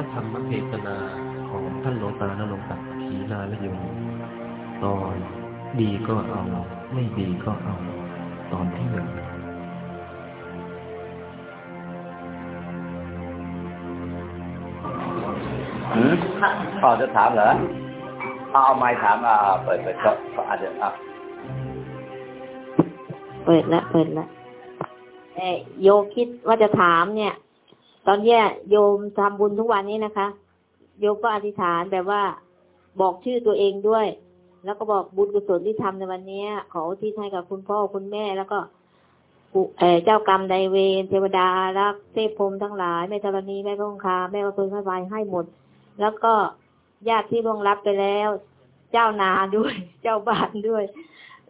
พระธรรมเทศนาของท่านหลวงตานรงค์ศักดิ์ขีลาลโยมตอนดีก็เอา ไม่ดีก็เอา ตอนที่หนึ่งหืมพ่อจะถามเหรอเอาเอาไม้ถามอ่าเปิดเปิดก็ก็อาจจะอะเปิดละเปิดละเออโยมคิดว่าจะถามเนี่ย ตอนเนี้ยโยมทำบุญทุกวันนี้นะคะ โยมก็อธิษฐานแบบว่าบอกชื่อตัวเองด้วย แล้วก็บอกบุญกุศลที่ทำในวันเนี้ยขอที่ให้กับคุณพ่อคุณแม่แล้วก็เออเจ้ากรรมนายเวรเทวดารักเทพพรมทั้งหลายแม่ธรณีแม่พระองคาแม่พระพุทธพายให้หมด แล้วก็ญาติที่ล่วงลับไปแล้ว เจ้านาด้วย เจ้าบ้านด้วย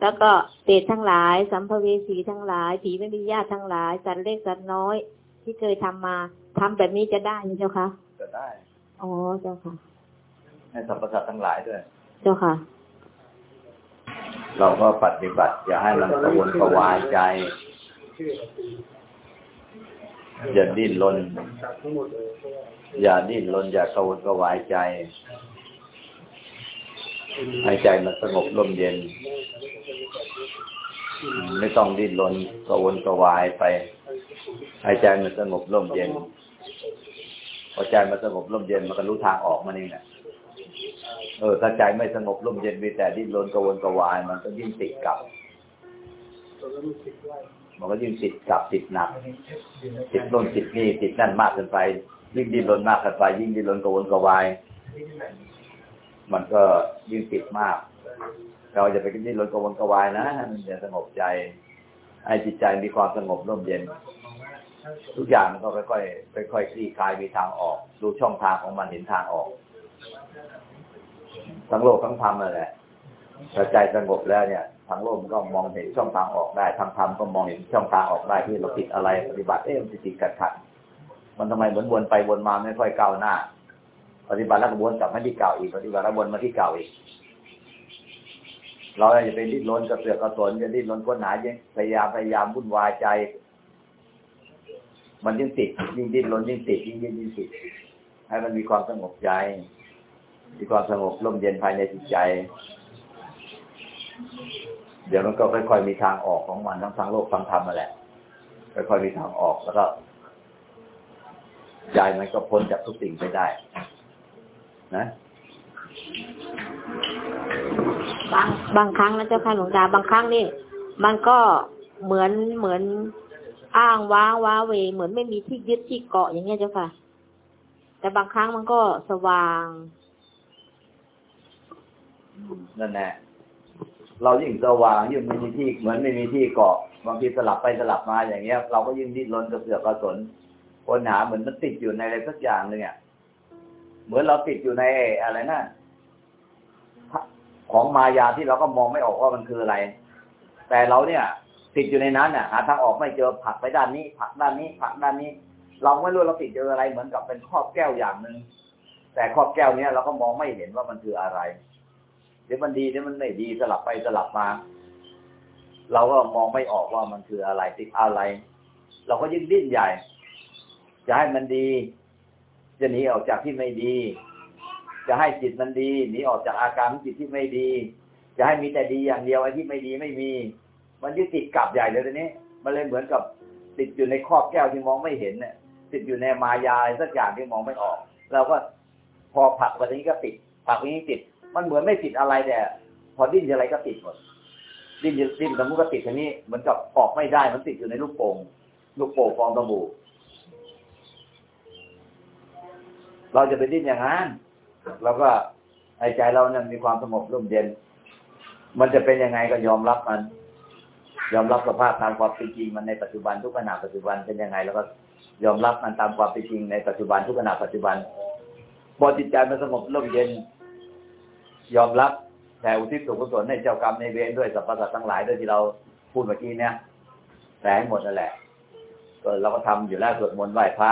แล้วก็เปรตทั้งหลาย สัมภเวสีทั้งหลายผีไม่มีญาติทั้งหลายสัตว์เล็กสัตว์น้อย ที่เคยทำมา ทำแบบนี้จะได้ไหมเจ้าคะก็ได้ อ๋อเจ้าค่ะให้สรรพสัตว์ทั้งหลายด้วย เจ้าค่ะ เราก็ปฏิบัติ อย่าให้มันกระวนกระวายใจอย่าดิ้นรนอย่าดิ้นรนอย่ากระวนกระวายใจให้ใจมันสงบร่มเย็น ไม่ต้องดิ้นรนกระวนกระวายไปให้ใจมันสงบร่มเย็นพ อใจมันสงบร่มเย็นมันก็รู้ทางออกมันเองแหละเออถ้าใจไม่สงบร่มเย็นมีแต่ดิ้นรนกระวนกระวาย มันก็ยิ่งติดกับมันก็ยิ่งติดกับติดหนักติดโน่นติดนี่ติดนั่นมากเกินไป ยิ่งดิ้นรนมากเกินไป ยิ่งดิ้นรนกระวนกระวาย มันก็ยิ่งติดมาก เราจะไปดิ้นรนกระวนกระวายนะมันจะสงบใจให้จิตใจมีความสงบร่มเย็น ทุกอย่างมันก็ค่อยๆค่อยๆคลี่คลายมีทางออก ดูช่องทางของมันเห็นทางออก ทั้งโลกทั้งธรรมนั่นแหละถ้าใจสงบแล้วเนี่ยทั้งโลกมันก็มองเห็นช่องทางออกได้ทางธรรมก็มองเห็นช่องทางออกได้ที่เราติดอะไรปฏิบัติเอ๊ะมันติดขัดขัดมันทำไมเหมือนวนไปวนมาไม่ค่อยก้าวหน้า ปฏิบัติแล้วก็วนกลับมาที่เก่าอีกปฏิบัติแล้ววนมาที่เก่าอีก เราอย่าไปดิ้นรนกระเสือกกระสนอย่าดิ้นรนค้นหายิ่งพยายามพยายามวุ่นวายใจ มันยิ่งติดยิ่งดิ้นรนยิ่งติดยิ่งยิ่งยิ่งติดให้มันมีความสงบใจ มีความสงบร่มเย็นภายในจิตใจ เดี๋ยวมันก็ค่อยๆมีทางออกของมันทั้งทางโลกทางธรรมมาแหละ ค่อยๆมีทางออกแล้วก็ใจมันก็พ้นจากทุกสิ่งไปได้ นะบางบางครั้งนะเจ้าค่ะหลวงตาบางครั้งนี่ มันก็เหมือนเหมือน อ้างว้างว้าเว เหมือนไม่มีที่ยึดที่เกาะอย่างเงี้ยเจ้าค่ะ แต่บางครั้งมันก็สว่าง นั่นแหละเรายิ่งสว่างยิ่งไม่มีที่เหมือนไม่มีที่เกาะบางทีสลับไปสลับมาอย่างเงี้ย เราก็ยิ่งดิ้นรนกระเสือกกระสนค้นหาเหมือนมันติดอยู่ในอะไรสักอย่างหนึ่งอะเหมือนเราติดอยู่ในอะไรนะของมายาที่เราก็มองไม่ออกว่ามันคืออะไร แต่เราเนี่ย ติดอยู่ในนั้นน่ะหาทางออกไม่เจอผักไปด้านนี้ ผักด้านนี้ ผักด้านนี้ เราไม่รู้เราติดเจออะไรเหมือนกับเป็นครอบแก้วอย่างหนึ่งแต่ครอบแก้วเนี้ยเราก็มองไม่เห็นว่ามันคืออะไรเดี๋ยวมันดีเดี๋ยวมันไม่ดีสลับไปสลับมา เราก็มองไม่ออกว่ามันคืออะไรติดอะไร เราก็ยิ่งดิ้นใหญ่ จะให้มันดี จะหนีออกจากที่ไม่ดี จะให้จิตมันดีหนีออกจากอาการของจิตที่ไม่ดี จะให้มีแต่ดีอย่างเดียวไอ้ที่ไม่ดีไม่มี มันยึดติดกับใหญ่เลยทีนี้ มันเลยเหมือนกับติดอยู่ในครอบแก้วที่มองไม่เห็นเนี่ยติดอยู่ในมายาอะไรสักอย่างที่มองไม่ออก เราก็พอผักไปนี้ก็ติดผักไปนี้ติด มันเหมือนไม่ติดอะไรแต่พอดิ้นอะไรก็ติดหมดดิ้นดิ้นสมมติก็ติดทีนี้เหมือนกับออกไม่ได้มันติดอยู่ในลูกโป่งลูกโป่งฟองสบู่เราจะไปดิ้นอย่างนั้นเราก็ให้ใจเราเนี่ยมีความสงบร่มเย็น มันจะเป็นยังไงก็ยอมรับมัน ยอมรับสภาพตามความเป็นจริงมันในปัจจุบันทุกขณะปัจจุบันเป็นยังไง แล้วก็ยอมรับมันตามความเป็นจริงในปัจจุบันทุกขณะปัจจุบันพอจิตใจมันสงบร่มเย็น ยอมรับแต่อุทิศส่วนกุศลให้เจ้ากรรมในเวรด้วยสรรพสัตว์ทั้งหลายด้วยที่เราพูดเมื่อกี้เนี่ยแต่ให้หมดนั่นแหละก็เราก็ทำอยู่แล้วสวดมนต์ไหว้พระ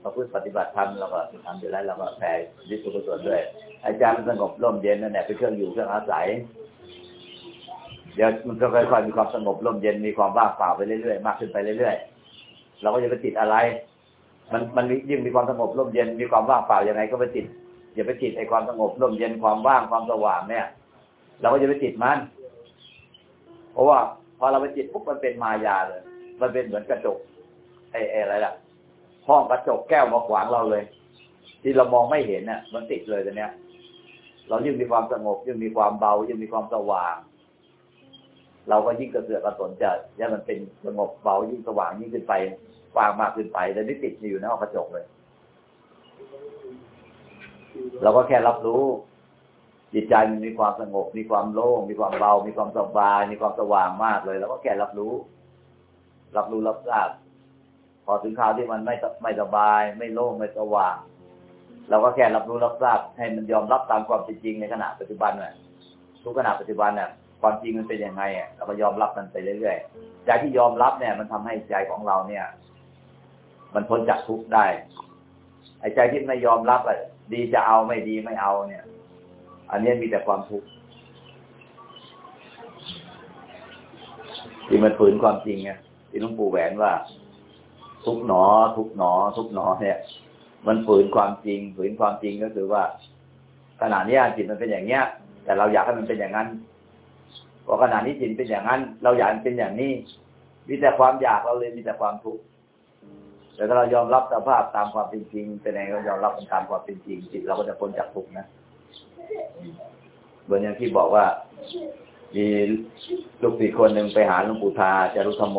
เราพูดปฏิบัติธรรมเราก็ทำอยู่แล้วเราก็แผ่อุทิศส่วนกุศลด้วยอาจารย์มันสงบร่มเย็นนั่นแหละเป็นเครื่องอยู่เครื่องอาศัย เดี๋ยวมันก็ค่อยๆมีความสงบร่มเย็นมีความว่างเปล่าไปเรื่อยๆมากขึ้นไปเรื่อยๆเราก็จะไปติดอะไร มันมันยิ่งมีความสงบร่มเย็นมีความว่างเปล่ายังไงก็ไปติดอย่าไปติดไอ้ความสงบร่มเย็นความว่างความสว่างเนี่ย เราก็จะไปติดมันเพราะว่าพอเราไปติดปุ๊บมันเป็นมายาเลย มันเป็นเหมือนกระจกไอ้ไอ้อะไรล่ะห้องกระจกแก้วมาขวางเราเลย ที่เรามองไม่เห็นเนี่ยมันติดเลยตัวเนี้ย เรายิ่งมีความสงบยิ่งมีความเบายิ่งมีความสว่าง เราก็ยิ่งกระเสือกกระสนจะเนี่มันเป็นสงบเบายิ่งสว่างยิ่งขึ้นไปกว้างมากขึ้นไปแต่นี่ติดอยู่ในห้องกระจกเลย เราก็แค่รับรู้ จิตใจมันมีความสงบ มีความโล่ง มีความเบา มีความสบาย มีความสว่างมากเลยเราก็แค่รับรู้ รับรู้รับทราบพอถึงคราวที่มันไม่ไม่สบาย ไม่โล่งไม่สว่างเราก็แค่รับรู้รับทราบให้มันยอมรับตามความเป็นจริงในขณะปัจจุบันน่ะทุกขณะปัจจุบันน่ะ ความจริงมันเป็นยังไงอะเราก็ยอมรับมันไปเรื่อยๆใจที่ยอมรับเนี่ย มันทำให้ใจของเราเนี่ย มันพ้นจากทุกข์ได้ไอ้ใจที่ไม่ยอมรับอะดีจะเอาไม่ดีไม่เอาเนี่ย อันนี้มีแต่ความทุกข์ที่มันฝืนความจริงไงที่หลวงปู่แหวนว่า ทุกข์หนอ ทุกข์หนอ ทุกข์หนอเนี่ย มันฝืนความจริง ฝืนความจริงก็คือว่าขณะนี้จิตมันเป็นอย่างเนี้ย แต่เราอยากให้มันเป็นอย่างนั้น พอขณะนี้จิตเป็นอย่างนั้น เราอยากเป็นอย่างนี้ มีแต่ความอยากเราเลยมีแต่ความทุกข์แต่ถ้าเรายอมรับสภาพตามความเป็นจริงเป็นไงเรายอมรับตามความเป็นจริงจิตเราก็จะพ้นจากทุกข์นะเหมือนอย่างที่บอกว่า มีลูกศิษย์คนหนึ่งไปหาหลวงปู่ทาจารุธรรมโม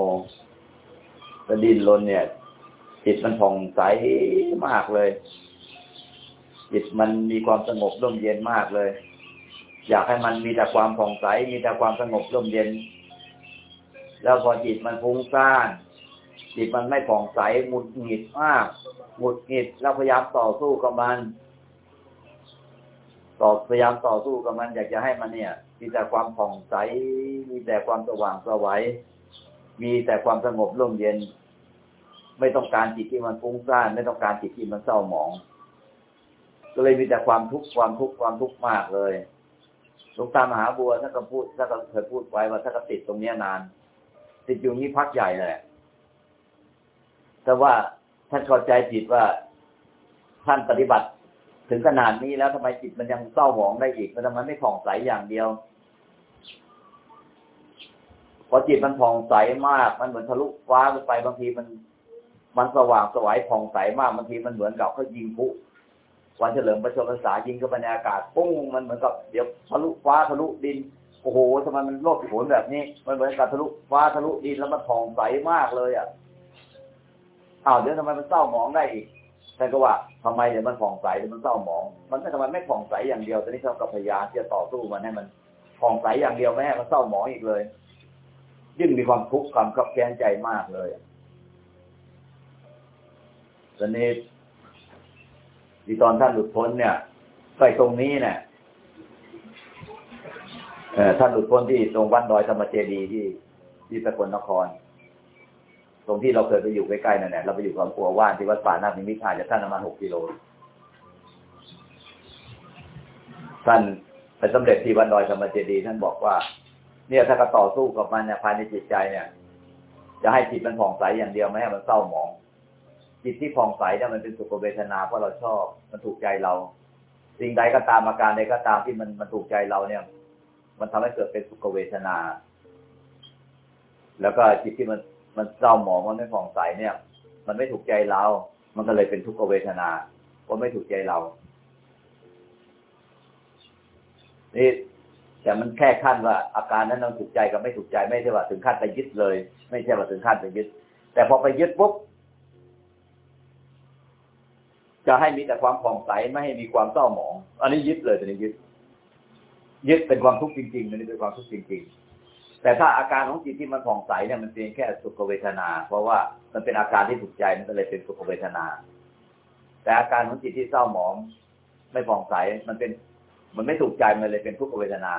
ก็ดินรนเนี่ย จิตมันผ่องใสมากเลย จิตมันมีความสงบร่มเย็นมากเลย อยากให้มันมีแต่ความผ่องใส มีแต่ความสงบร่มเย็น แล้วพอจิตมันฟุ้งซ่าน จิตมันไม่ผ่องใสหงุดหงิดมากหงุดหงิดแล้วพยายามต่อสู้กับมันต่อพยายามต่อสู้กับมันอยากจะให้มันเนี่ย มีแต่ความผ่องใส มีแต่ความสว่างสวัยมีแต่ความสงบร่มเย็น ไม่ต้องการจิตที่มันฟุ้งซ่าน ไม่ต้องการจิตที่มันเศร้าหมอง ก็เลยมีแต่ความทุกข์ความทุกข์ความทุกข์มากเลย ลวงตามหาบัวท่านก็พูดท่านก็เคยพูดไว้ว่าท่านก็ติดตรงเนี้ยนาน ติดอยู่นี้พักใหญ่เลยแต่ว่าท่านเข้าใจจิตว่าท่านปฏิบัติถึงขนาดนี้แล้วทำไมจิตมันยังเศร้าหมองได้อีกมันทำไมไม่ผ่องใสอย่างเดียวพอจิตมันผ่องใสมาก มันเหมือนทะลุฟ้าไปบางทีมัน มันสว่างสวยผ่องใสมากบางทีมันเหมือนกับเขายิงพุ วันเฉลิมประชมพรรษายิงเข้าไปในอากาศปุ้งมันเหมือนกับเดี๋ยวทะลุฟ้าทะลุดินโอ้โหทำไมมันโลดโผนแบบนี้ มันเหมือนกับทะลุฟ้าทะลุดินแล้วมันผ่องใสมากเลยอะอ้าวเดี๋ยวทำไมมันเศร้าหมองได้อีกท่านก็ว่าทำไมเดี๋ยวมันผ่องใสเดี๋ยวมันเศร้าหมอง มันไม่ทำไมไม่ผ่องใสอย่างเดียวตอนนี้เขาก็พยาที่จะต่อสู้มันให้มันผ่องใสอย่างเดียวไม่ให้มันเศร้าหมองอีกเลย ยิ่งมีความทุกข์ความขับแค้นใจมากเลยตอนนี้ ที่ตอนท่านหลุดพ้นเนี่ยไปตรงนี้เนี่ยท่านหลุดพ้นที่ตรงวัดดอยธรรมเจดีที่ที่สกลนคร ตรงที่เราเคยไปอยู่ใกล้ๆนั่นแหละเราไปอยู่กับปัวว่านที่วัดป่านาคนิมิตรห่างจากท่านประมาณหกกิโลท่านไปสำเร็จที่วัดดอยธรรมเจดีท่านบอกว่า เนี่ยถ้าก็ต่อสู้กับมันเนี่ยภายในจิตใจเนี่ย จะให้จิตมันผ่องใสอย่างเดียวไม่ให้มันเศร้าหมอง จิตที่ผ่องใสเนี่ยมันเป็นสุขเวทนาเพราะเราชอบ มันถูกใจเรา สิ่งใดก็ตามอาการใดก็ตามที่มันมันถูกใจเราเนี่ย มันทำให้เกิดเป็นสุขเวทนา แล้วก็จิตที่มันมันเศร้าหมองมันไม่ผ่องใสเนี่ย มันไม่ถูกใจเรา มันก็เลยเป็นทุกขเวทนาเพราะไม่ถูกใจเรา นี่แต่มันแค่ขั้นว่าอาการนั้นมันถูกใจกับไม่ถูกใจไม่ใช่ว่าถึงขั้นไปยึดเลย ไม่ใช่ว่าถึงขั้นไปยึด แต่พอไปยึดปุ๊บ จะให้มีแต่ความผ่องใสไม่ให้มีความเศร้าหมอง อันนี้ยึดเลยตัวนี้ยึด ยึดเป็นความทุกข์จริงๆอันนี้เป็นความทุกข์จริง ๆ แต่ถ้าอาการของจิตที่มันผ่องใสเนี่ยมันเพียงแค่สุขเวทนา เพราะว่ามันเป็นอาการที่ถูกใจมันก็เลยเป็นสุขเวทนา แต่อาการของจิตที่เศร้าหมอง ไม่ผ่องใสมันเป็น มันไม่ถูกใจมันเลยเป็นทุกขเวทนา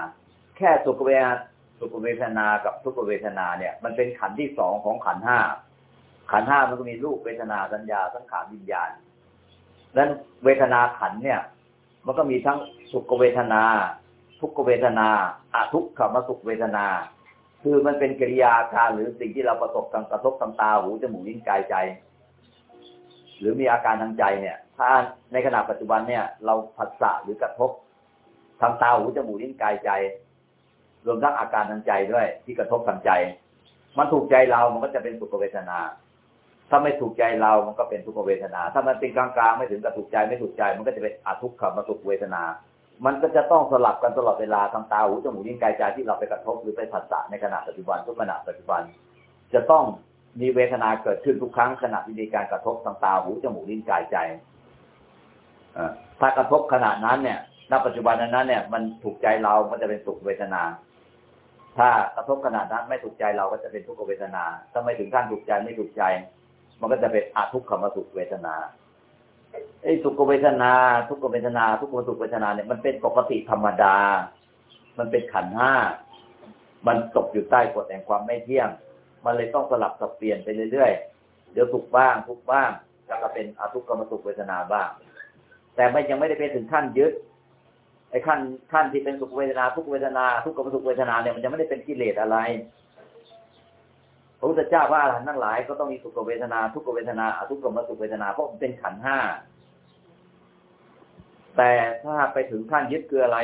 แค่สุขเวทนาสุขเวทนากับทุกขเวทนาเนี่ย มันเป็นขันธ์ที่สองของขันธ์ห้าขันธ์ห้ามันก็มีรูปเวทนาสัญญาสังขารวิญญาณ นั้นเวทนาขันเนี่ย มันก็มีทั้งสุขเวทนา ทุกขเวทนาอะทุกขมสุขเวทนา คือมันเป็นกิริยาการหรือสิ่งที่เราประสบทางกระทบทางตาหูจมูกลิ้นกายใจ หรือมีอาการทางใจเนี่ย ถ้าในขณะปัจจุบันเนี่ย เราผัสสะหรือกระทบทางตาหูจมูกลิ้นกายใจ รวมทั้งอาการทางใจด้วย ที่กระทบทางใจ มันถูกใจเรามันก็จะเป็นสุขเวทนา ถ้าไม่ถูกใจเรามันก็เป็นทุกขเวทนา ถ้ามันเป็นกลางๆไม่ถึงกับถูกใจไม่ถูกใจ มันก็จะเป็นอทุกขมาสุขเวทนา มันก็จะต้องสลับกันตลอดเวลาทางตาหูจมูกลิ้นกายใจที่เราไปกระทบหรือไปผัสสะในขณะปัจจุบันทุกขณะปัจจุบัน จะต้องมีเวทนาเกิดขึ้นทุกครั้งขณะที่มีการกระทบทางตาหูจมูกลิ้นกายใจถ้ากระทบขณะนั้นเนี่ยณปัจจุบันนั้นเนี่ยมันถูกใจเรามันจะเป็นสุขเวทนา ถ้ากระทบขณะนั้นไม่ถูกใจเราก็จะเป็นทุกขเวทนา ถ้าไม่ถึงขั้นถูกใจไม่ถูกใจ มันก็จะเป็นอาทุกขมสุขเวทนาไอ้สุขเวทนา ทุกขเวทนา ทุกขมสุขเวทนาเนี่ยมันเป็นปกติธรรมดา มันเป็นขันธ์ห้ามันตกอยู่ใต้กฎแห่งความไม่เที่ยง มันเลยต้องสลับสับเปลี่ยนไปเรื่อยๆ เดี๋ยวสุขบ้าง ทุกขบ้าง แล้วก็เป็นอาทุกขมสุขเวทนาบ้าง แต่ไม่ยังไม่ได้เป็นถึงขั้นยึด ไอ้ขั้นขั้นที่เป็นสุขเวทนา ทุกเวทนา ทุกขมสุขเวทนาเนี่ยมันยังไม่ได้เป็นกิเลสอะไร พระพุทธเจ้าว่าอรหันต์ทั้งหลายก็ต้องมีสุขเวทนาทุกขเวทนาอทุกขมสุขเวทนาเพราะมันเป็นขันห้าแต่ถ้าไปถึงขั้นยึดคืออะไร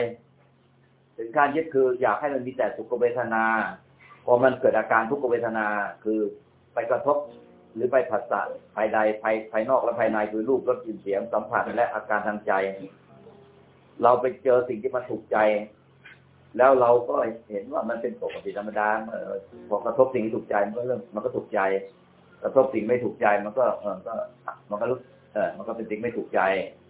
ถึงขั้นยึดคืออยากให้มันมีแต่สุขเวทนาพอมันเกิดอาการทุกขเวทนาคือไปกระทบหรือไปผัสสะภายในภายภายนอกและภายในคือรูปรสกลิ่นเสียงสัมผัสและอาการทางใจ เราไปเจอสิ่งที่มันถูกใจ แล้วเราก็เห็นว่ามันเป็นปกติธรรมดาเออพอกระทบสิ่งที่ถูกใจมันก็เริ่มมันก็ถูกใจ กระทบสิ่งไม่ถูกใจมันก็เออก็มันก็รู้เออมันก็เป็นสิ่งไม่ถูกใจ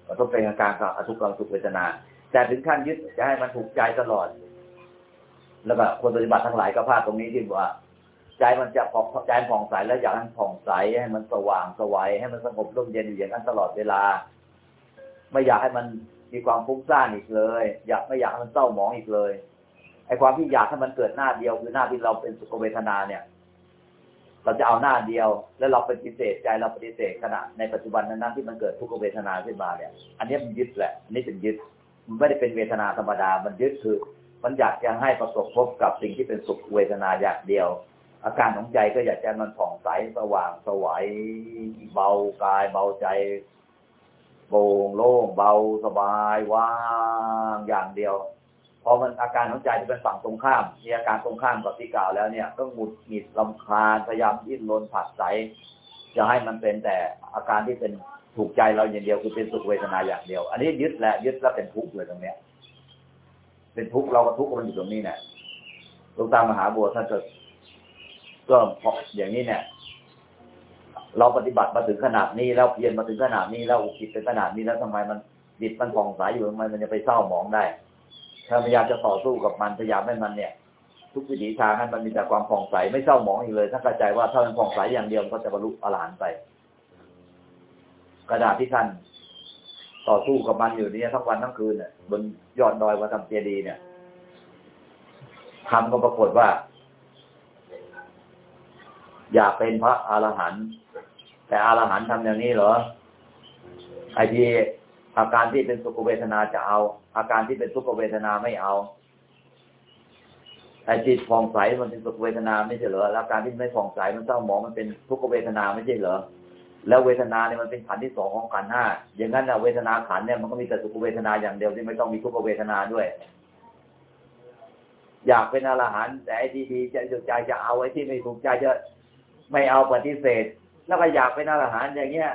กระทบเป็นอาการกับอทุกขมสุขเวทนา แต่ถึงขั้นยึดจะให้มันถูกใจตลอด แล้วก็คนปฏิบัติทั้งหลายก็พลาดตรงนี้ที่ว่า ใจมันจะผ่องใจผ่องใสแล้วอยากให้มันผ่องใสให้มันสว่างสวัยให้มันสงบร่มเย็นอยู่อย่างนั้นตลอดเวลา ไม่อยากให้มันมีความฟุ้งซ่านอีกเลย อยากไม่อยากให้มันเศร้าหมองอีกเลย ไอ้ความที่อยากให้มันเกิดหน้าเดียวคือหน้าที่เราเป็นสุขเวทนาเนี่ย เราจะเอาหน้าเดียว แล้วเราปฏิเสธใจเราปฏิเสธขณะในปัจจุบันนั้นที่มันเกิดทุกขเวทนาขึ้นมาเนี่ย อันนี้มันยึดแหละอันนี้เป็นยึดมันไม่ได้เป็นเวทนาธรรมดา มันยึดคือ มันอยากจะให้ประสบพบกับสิ่งที่เป็นสุขเวทนาอย่างเดียว อาการของใจก็อยากจะให้มันผ่องใสสว่างสวัยเบากายเบาใจโปร่งโล่งเบาสบายว่างอย่างเดียว พอมันอาการของใจจะเป็นฝั่งตรงข้าม มีอาการตรงข้ามกับที่กล่าวแล้วเนี่ย ก็หงุดหงิดลำคาญพยายามดิ้นรนผัดใสจะให้มันเป็นแต่อาการที่เป็นถูกใจเราอย่างเดียวคือเป็นสุขเวทนาอย่างเดียว อันนี้ยึดแหละยึดแล้วเป็นทุกข์เลยตรงเนี้ย เป็นทุกข์เราก็ทุกข์มันอยู่ตรงนี้เนี่ยหลวงตามหาบัวท่านก็ก็พราะอย่างนี้เนี่ย เราปฏิบัติมาถึงขนาดนี้แล้วเพียรมาถึงขนาดนี้แล้วอุกิจเป็นขนาดนี้แล้วทำไมมันจิตมันผ่องใสอยู่ทำไมมันจะไปเศร้าหมองได้ ถ้าพยายามจะต่อสู้กับมันพยายามให้มันเนี่ย ทุกวิถีทางให้มันมีแต่ความผ่องใสไม่เศร้าหมองอีกเลย ถ้าเข้าใจว่าถ้ามันผ่องใสอย่างเดียวก็จะบรรลุอรหันต์ไป กระดาษที่ท่านต่อสู้กับมันอยู่เนี่ยทั้งวันทั้งคืนเนี่ยบนยอดดอยวัดทำเจดีเนี่ยทำก็ปรากฏว่า อยากเป็นพระอรหันต์แต่อรหันต์ทำอย่างนี้เหรอไอที่อาการที่เป็นสุขเวทนาจะเอา อาการที่เป็นทุกขเวทนาไม่เอาไอจิตผ่องใสมันเป็นสุขเวทนาไม่ใช่เหรอแล้วการที่ไม่ผ่องใสมันเศร้าหมองมันเป็นทุกขเวทนาไม่ใช่เหรอแล้วเวทนาเนี่ยมันเป็นขันที่สองของขันห้าอย่างนั้นนะเวทนาขันเนี่ยมันก็มีแต่สุขเวทนาอย่างเดียวที่ไม่ต้องมีทุกขเวทนาด้วย อยากเป็นอรหันต์แต่ไอ้ที่ดีใจถูกใจจะเอาไอ้ที่ไม่ถูกใจจะไม่เอาปฏิเสธ แล้วก็อยากเป็นอรหันต์อย่างเงี้ย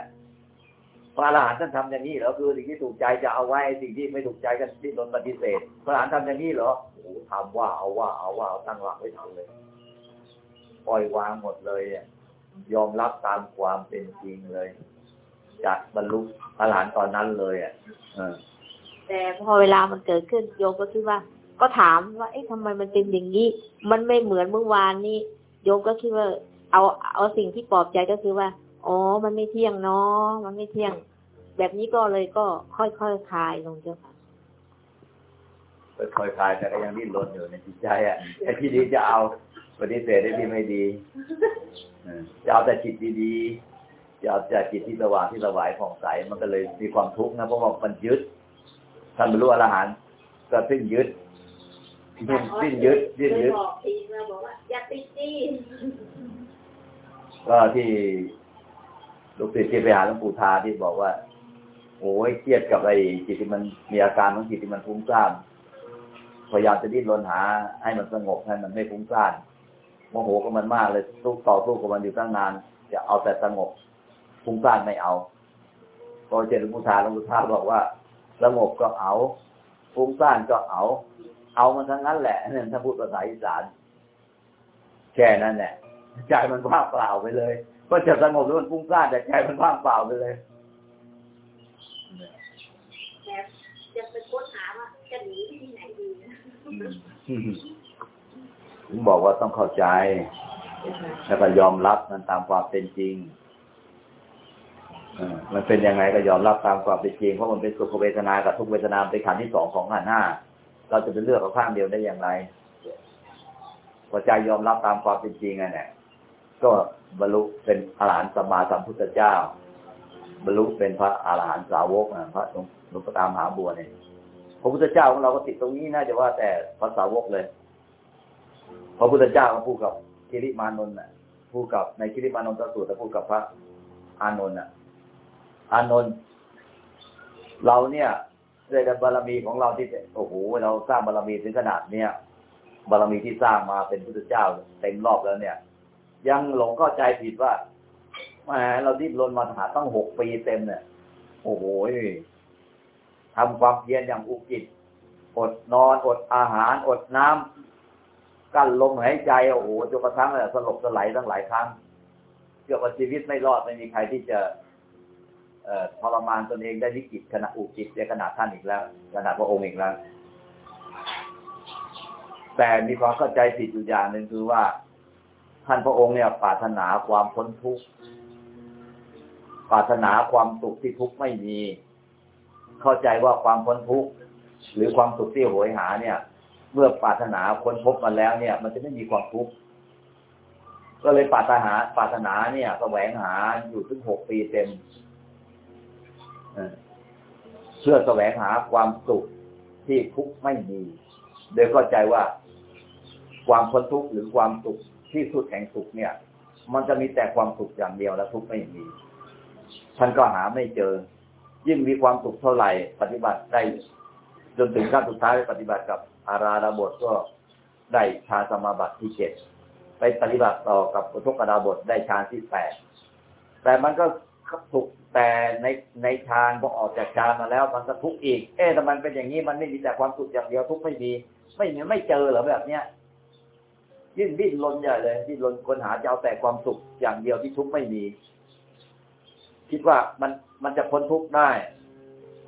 พระอรหันต์ท่านทำอย่างนี้เหรอคือสิ่งที่ถูกใจจะเอาไว้สิ่งที่ไม่ถูกใจกันที่โดนปฏิเสธ พระอรหันต์ทำอย่างนี้เหรอโอ้ทำว่าเอาว่าเอาว่าเอาตั้งหลักไว้ทำเลยปล่อยวางหมดเลยยอมรับตามความเป็นจริงเลยจากบรรลุอรหันต์ตอนนั้นเลยอะแต่พอเวลามันเกิดขึ้นโยมก็คิดว่า ก็ถามว่าเอ๊ะทำไมมันเป็นอย่างนี้ มันไม่เหมือนเมื่อวานนี้โยมก็คิดว่า เอาเอาสิ่งที่ปลอบใจก็คือว่า อ๋อ มันไม่เที่ยงเนาะมันไม่เที่ยง แบบนี้ก็เลยก็ค่อยๆคคลายลงเจ้าค่ะคอยๆคลายแต่ก็ยังดิ้นรนอยู่ในจิตใจอะไอ้ที่ดีจะเอาปฏิเสธได้ที่ไม่ดีเออจะเอาแต่จิตดีๆจะเอาแต่จิตที่สว่างที่สวายผ่องใสมันก็เลยมีความทุกข์นะเพราะว่ามันยึดท่านบรรลุอรหันต์ก็สิ้นยึดสิ้นสิ้นยึดสิ้นยึดบอกทีมาบอกว่าอย่าติดจีก็ที่ห ลูกศิษย์ที่ไปหาหลวงปู่ทาที่บอกว่า โอ้ยเครียดกับไอ้จิตที่มันมีอาการของจิตที่มันฟุ้งซ่านพยายามจะดิ้นรนหา ให้มันสงบให้มันไม่ฟุ้งซ่านโมโหกับมันมากเลยสู้ต่อสู้กับมันอยู่ตั้งนานจะเอาแต่สงบฟุ้งซ่านไม่เอาพอเจอหลวงปู่ทาหลวงปู่ทาบอกว่าสงบก็เอาฟุ้งซ่านก็เอา เอามันทั้งนั้นแหละนี่ถ้าพูดภาษาอีสานแค่นั้นแหละใจมันว่างเปล่าไปเลย ก็จะสงบหรือมันฟุ้งซ่านแต่ใจมันว่างเปล่าไปเลยแต่จะไปค้นหาว่าจะหนีไปที่ไหนดีนะผมบอกว่าต้องเข้าใจ แล้วก็ยอมรับมันตามความเป็นจริงเออมันเป็นยังไงก็ยอมรับตามความเป็นจริงเพราะมันเป็นสุขเวทนากับทุกขเวทนาเป็นขันธ์ที่สองของขันธ์ห้าเราจะไปเลือกเอาข้างเดียวได้อย่างไรพอใจยอมรับตามความเป็นจริงไงเนี่ย ก็บรรลุเป็นอรหันต์สมมาสัมพุทธเจ้า บรรลุเป็นพระอรหันต์สาวกนะพระหลวงหลวงพ่อตามหาบัวเนี่ยพระพุทธเจ้าของเราก็ติดตรงนี้น่าจะว่าแต่พระสาวกเลย พระพุทธเจ้าก็พูดกับกิริมานนท์น่ะพูดกับในกิริมานนท์สูตรแต่พูดกับพระอานนท์น่ะ อานนท์เราเนี่ยด้วยบารมีของเราที่โอ้โหเราสร้างบารมีถึงขนาดเนี้ยบารมีที่สร้างมาเป็นพุทธเจ้าเต็มรอบแล้วเนี่ย ยังหลงเข้าใจผิดว่าแหมเราดิ้นรนมาหาตั้งหกปีเต็มเนี่ยโอ้โหทำความเพียรอย่างอุกิจอดนอนอดอาหารอดน้ำกั้นลมหายใจโอ้โหจนกระทั่งสลบสลายตั้งหลายครั้งเกือบว่าชีวิตไม่รอดไม่มีใครที่จะเออทรมานตนเองได้วิกฤตขณะอุกิจในขนาดท่านอีกแล้วขนาดพระองค์อีกแล้ว แต่มีความเข้าใจผิดอยู่อย่างหนึ่งคือว่า ท่านพระองค์เนี่ยปรารถนาความพ้นทุกข์ปรารถนาความสุขที่ทุกข์ไม่มี เข้าใจว่าความพ้นทุกข์หรือความสุขที่โหยหาเนี่ย เมื่อปรารถนาค้นพบมาแล้วเนี่ย มันจะไม่มีความทุกข์ก็เลยปรารถนาปรารถนาเนี่ยแสวงหาอยู่ถึงหกปีเต็มเพื่อแสวงหาความสุขที่ทุกข์ไม่มี โดยเข้าใจว่า ความพ้นทุกข์หรือความสุข ที่สุดแห่งสุขเนี่ย มันจะมีแต่ความสุขอย่างเดียวและทุกข์ไม่มีท่านก็หาไม่เจอ ยิ่งมีความสุขเท่าไหร่ ปฏิบัติได้จนถึงขั้นสุดท้ายไปปฏิบัติกับอาราดาบทก็ได้ฌานสมาบัติที่เจ็ดไปปฏิบัติต่อกับอุทกดาบทได้ฌานที่แปดแต่มันก็ทุกข์แต่ในในฌานพอออกจากฌานมาแล้วมันก็ทุกข์อีก เอ๊ะแต่มันเป็นอย่างนี้มันไม่มีแต่ความสุขอย่างเดียวทุกข์ไม่มีไม่มีไม่เจอเหรอแบบเนี้ย ยิ่งดิ้นรนใหญ่เลยดิ้นรนคนหาจะเอาแต่ความสุขอย่างเดียวที่ทุกข์ไม่มี คิดว่ามันมันจะพ้นทุกข์ได้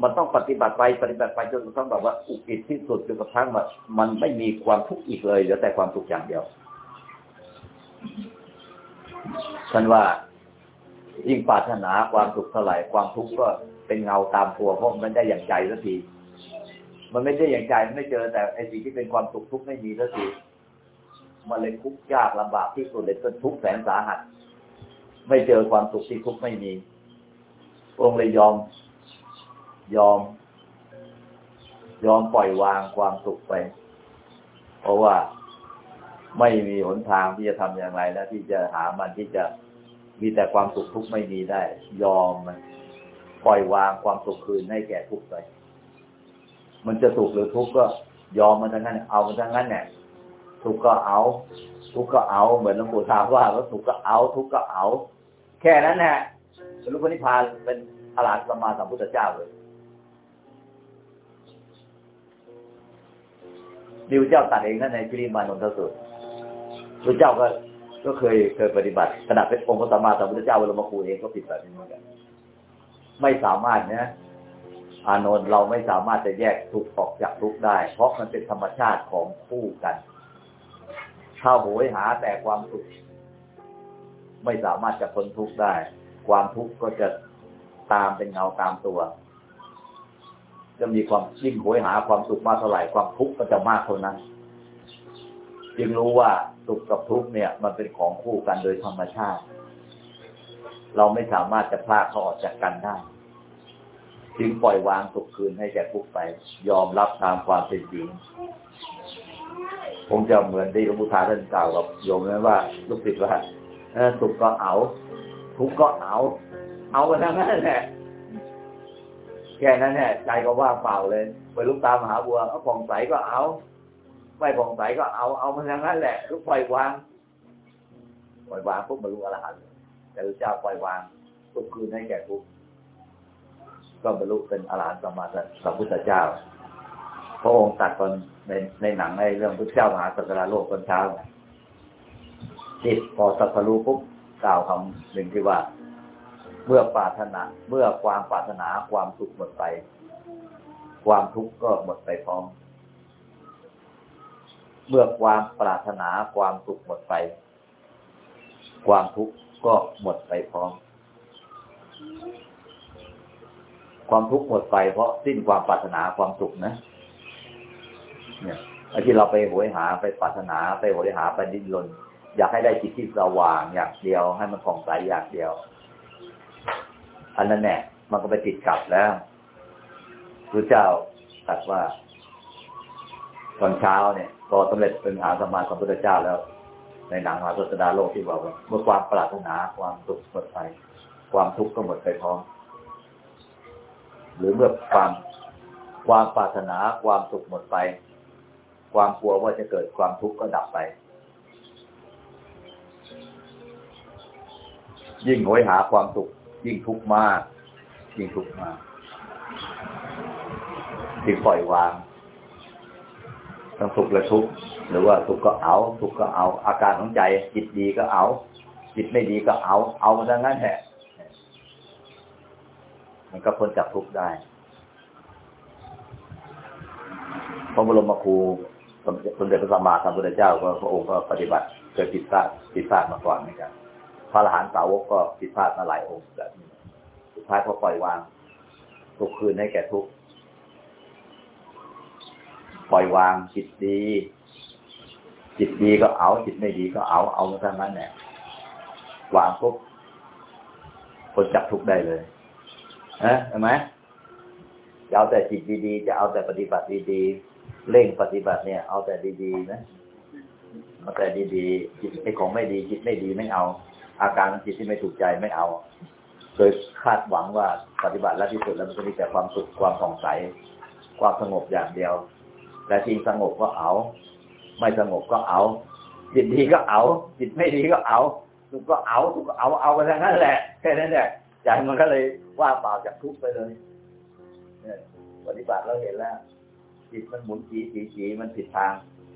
มันต้องปฏิบัติไปปฏิบัติไปจนต้องแบบว่าอุกิจที่สุดจนกระทั่งแบบมันไม่มีความทุกข์อีกเลยเหลือแต่ความสุขอย่างเดียวท่านว่ายิ่งปรารถนาความสุขเท่าไหร่ความทุกข์ก็เป็นเงาตามตัวเพราะมันได้อย่างใจสักทีมันไม่ได้อย่างใจมันไม่เจอแต่ไอ้สิ่งที่เป็นความสุขทุกข์ไม่มีสักที มันเลยทุกข์ยากลำบากที่สุดเลยจนทุกข์แสนสาหัส ไม่เจอความสุขที่ทุกข์ไม่มีองค์เลยยอม ยอม ยอมปล่อยวางความสุขไป เพราะว่าไม่มีหนทางที่จะทำอย่างไรแล้วที่จะหามันที่จะมีแต่ความสุขทุกข์ไม่มีได้ ยอมมันปล่อยวางความสุขคืนให้แก่ทุกข์ไป มันจะสุขหรือทุกข์ก็ยอมมันทั้งนั้น เอามันทั้งนั้นเนี่ย ทุกข์ก็เอา ทุกข์ก็เอา เหมือนหลวงปู่ถามว่าว่าสุขก็เอา ทุกข์ก็เอา แค่นั้นแหละบรรลุพระนิพพานเป็นอรหันต์สัมมาสัมพุทธเจ้าเลยดิวเจ้าตัดเองนั่นในพิริมานนทสุตพระเจ้าก็ก็เคยเคยปฏิบัติขณะเป็นองค์พระสัมมาสัมพุทธเจ้าเวลามาคูเองก็ผิดแบบนี้เหมือนกันไม่สามารถนะอานนท์เราไม่สามารถจะแยกทุกข์ออกจากทุกข์ได้ เพราะมันเป็นธรรมชาติของคู่กัน ถ้าโหยหาแต่ความสุข ไม่สามารถจะพ้นทุกข์ได้ ความทุกข์ก็จะตามเป็นเงาตามตัว จะมีความยิ่งโหยหาความสุขมากเท่าไหร่ความทุกข์ก็จะมากเท่านั้น จึงรู้ว่าสุขกับทุกข์เนี่ย มันเป็นของคู่กันโดยธรรมชาติ เราไม่สามารถจะพลากเขาออกจากกันได้จึงปล่อยวางสุขคืนให้แก่ทุกข์ไป ยอมรับตามความเป็นจริง คงจะเหมือนที่หลวงปู่ทาท่านกล่าวกับโยมนั้นว่าลูกศิษย์ว่าสุขก็เอาทุกข์ก็เอา เอามาทั้งนั้นแหละแค่นั้นแหละใจก็ว่างเปล่าเลยไปลุกตามหาบัวเอาผ่องใสก็เอา ไม่ผ่องใสก็เอาเอามาทั้งนั้นแหละทุกปล่อยวางปล่อยวางปุ๊บรรลุอรหันต์แต่พระเจ้าปล่อยวางทุกคืนให้แก่ทุกก็บรรลุเป็นอรหันต์สมมาสัมพุทธเจ้า พระองค์ตัดตอนในในหนังในเรื่องพระเจ้ามหาสัตราโลกตอนเช้าจิตพอสัพพรู้ปุ๊บกล่าวคำหนึ่งที่ว่า เมื่อปรารถนา เมื่อความปรารถนาความสุขหมดไป ความทุกข์ก็หมดไปพร้อม เมื่อความปรารถนาความสุขหมดไป ความทุกข์ก็หมดไปพร้อม ความทุกข์หมดไปเพราะสิ้นความปรารถนาความสุขนะ เนี่ยไอ้ที่เราไปโหยหาไปปรารถนาไปโหยหาไปดิ้นรนอยากให้ได้จิตที่สว่างอยางเดียว ให้มันผ่องใสอยางเดียว อันนั้นแน่มันก็ไปติดกลับแล้วพระเจ้าตรัสว่า ตอนเช้าเนี่ยพอสำเร็จเป็นอาสมมาของพระเจ้าแล้ว ในหนังมหาศาสดาโลกที่บอกว่าเมื่อความปรารถนาความสุขหมดไปความทุกข์ก็หมดไปพร้อม หรือเมื่อความความปรารถนาความสุขหมดไป ความกลัวว่าจะเกิดความทุกข์ก็ดับไป ยิ่งโหยหาความสุขยิ่งทุกข์มาก ยิ่งทุกข์มากจึงปล่อยวางทั้งสุขและทุกข์หรือว่าสุขก็เอา ทุกข์ก็เอา อาการของใจ จิตดีก็เอา จิตไม่ดีก็เอา เอามาดังนั้นแหละมันก็พ้นจากทุกข์ได้พระบรมครู สมเด็จพระสัมมาสัมพุทธเจ้าก็พระองค์ก็ปฏิบัติเกิดผิดพลาดผิดพลาดมาก่อนเหมือนกันพระอรหันต์สาวกก็ผิดพลาดมาหลายองค์แบบนี้สุดท้ายพอปล่อยวางทุกคืนให้แก่ทุกข์ปล่อยวางจิตดี จิตดีก็เอา จิตไม่ดีก็เอาเอามาทั้งนั้นแหละวางปุ๊บคนจับทุกข์ได้เลยฮะเห็นไหมจะเอาแต่จิตดีๆจะเอาแต่ปฏิบัติดีๆ เร่งปฏิบัติเนี่ย เอาแต่ดีๆนะเอาแต่ดีๆจิตไอ้ของไม่ดีจิตไม่ดีไม่เอา อาการจิตที่ไม่ถูกใจไม่เอาโดยคาดหวังว่าปฏิบัติแล้วที่สุดแล้วมันจะมีแต่ความสุขความผ่องใสความสงบอย่างเดียว แต่จริงสงบก็เอา ไม่สงบก็เอา จิตดีก็เอา จิตไม่ดีก็เอาทุกก็เอาทุกก็เอาเอาไปทั้งนั้นแหละแค่นั้นแหละใจมันก็เลยว่าเปล่าจากทุกไปเลยเนี่ยปฏิบัติเราเห็นแล้ว จิตมันหมุนจีจีจีมันผิดทาง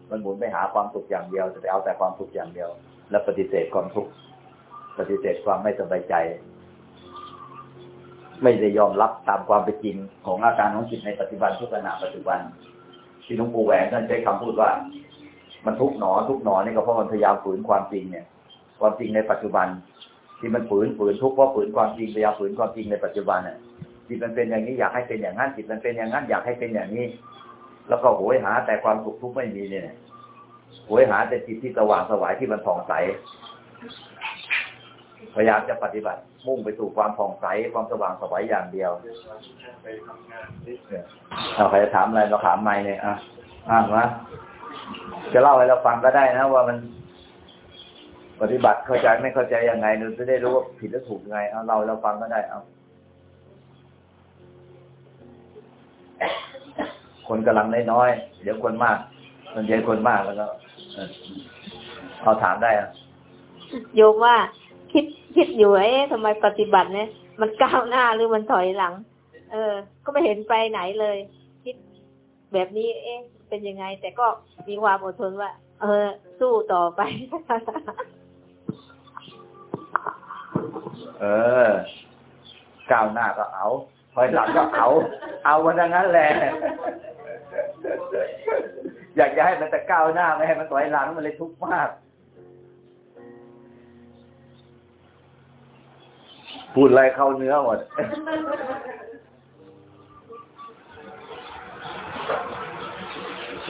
มันหมุนไปหาความสุขอย่างเดียวจะไปเอาแต่ความสุขอย่างเดียว แล้วปฏิเสธความทุกข์ปฏิเสธความไม่สบายใจ ไม่ได้ยอมรับตามความเป็นจริงของอาการของจิตในปัจจุบันทุกขณะปัจจุบันที่หลวงปู่แหวนท่านใช้คำพูดว่า มันทุกหนอทุกหนอนี่ก็เพราะมันพยายามฝืนความจริงเนี่ย ความจริงในปัจจุบัน ที่มันฝืนฝืนทุกเพราะฝืนความจริงพยายามฝืนความจริงในปัจจุบันเนี่ยจิตมันเป็นอย่างนี้อยากให้เป็นอย่างนั้นจิตมันเป็นอย่างนั้นอยากให้เป็นอย่างนี้ แล้วก็โหยหาแต่ความสุขทุกข์ไม่มีเนี่ยโหยหาแต่จิตที่สว่างสวายที่มันผ่องใส พยายามจะปฏิบัติ มุ่งไปสู่ความผ่องใสความสว่างสวายอย่างเดียวเอาใครจะถามอะไรเราถามไม่เนี่ยอะอะมาจะเล่าให้เราฟังก็ได้นะว่ามัน ปฏิบัติเข้าใจไม่เข้าใจยังไงเราจะได้รู้ว่าผิดหรือถูกยังไงเอาเราเราฟังก็ได้เอา คนกำลังน้อยๆเดี๋ยวคนมาก มันเย็นคนมากแล้วก็เออเอาถามได้อะโยมว่า คิดคิดอยู่เอ๊ะทำไมปฏิบัติเนี่ย มันก้าวหน้าหรือมันถอยหลัง เออ ก็ไม่เห็นไปไหนเลย คิดแบบนี้ เอ๊ะ เป็นยังไง แต่ก็มีความอดทนว่า เออ สู้ต่อไป เออก้าวหน้าก็เอาถอยหลังก็เอา เอามาดังนั้นแหละ อยากจะให้มันแต่ก้าวหน้าไม่ให้มันถอยหลังมันเลยทุกข์มาก พูดอะไรเข้าเนื้อหมด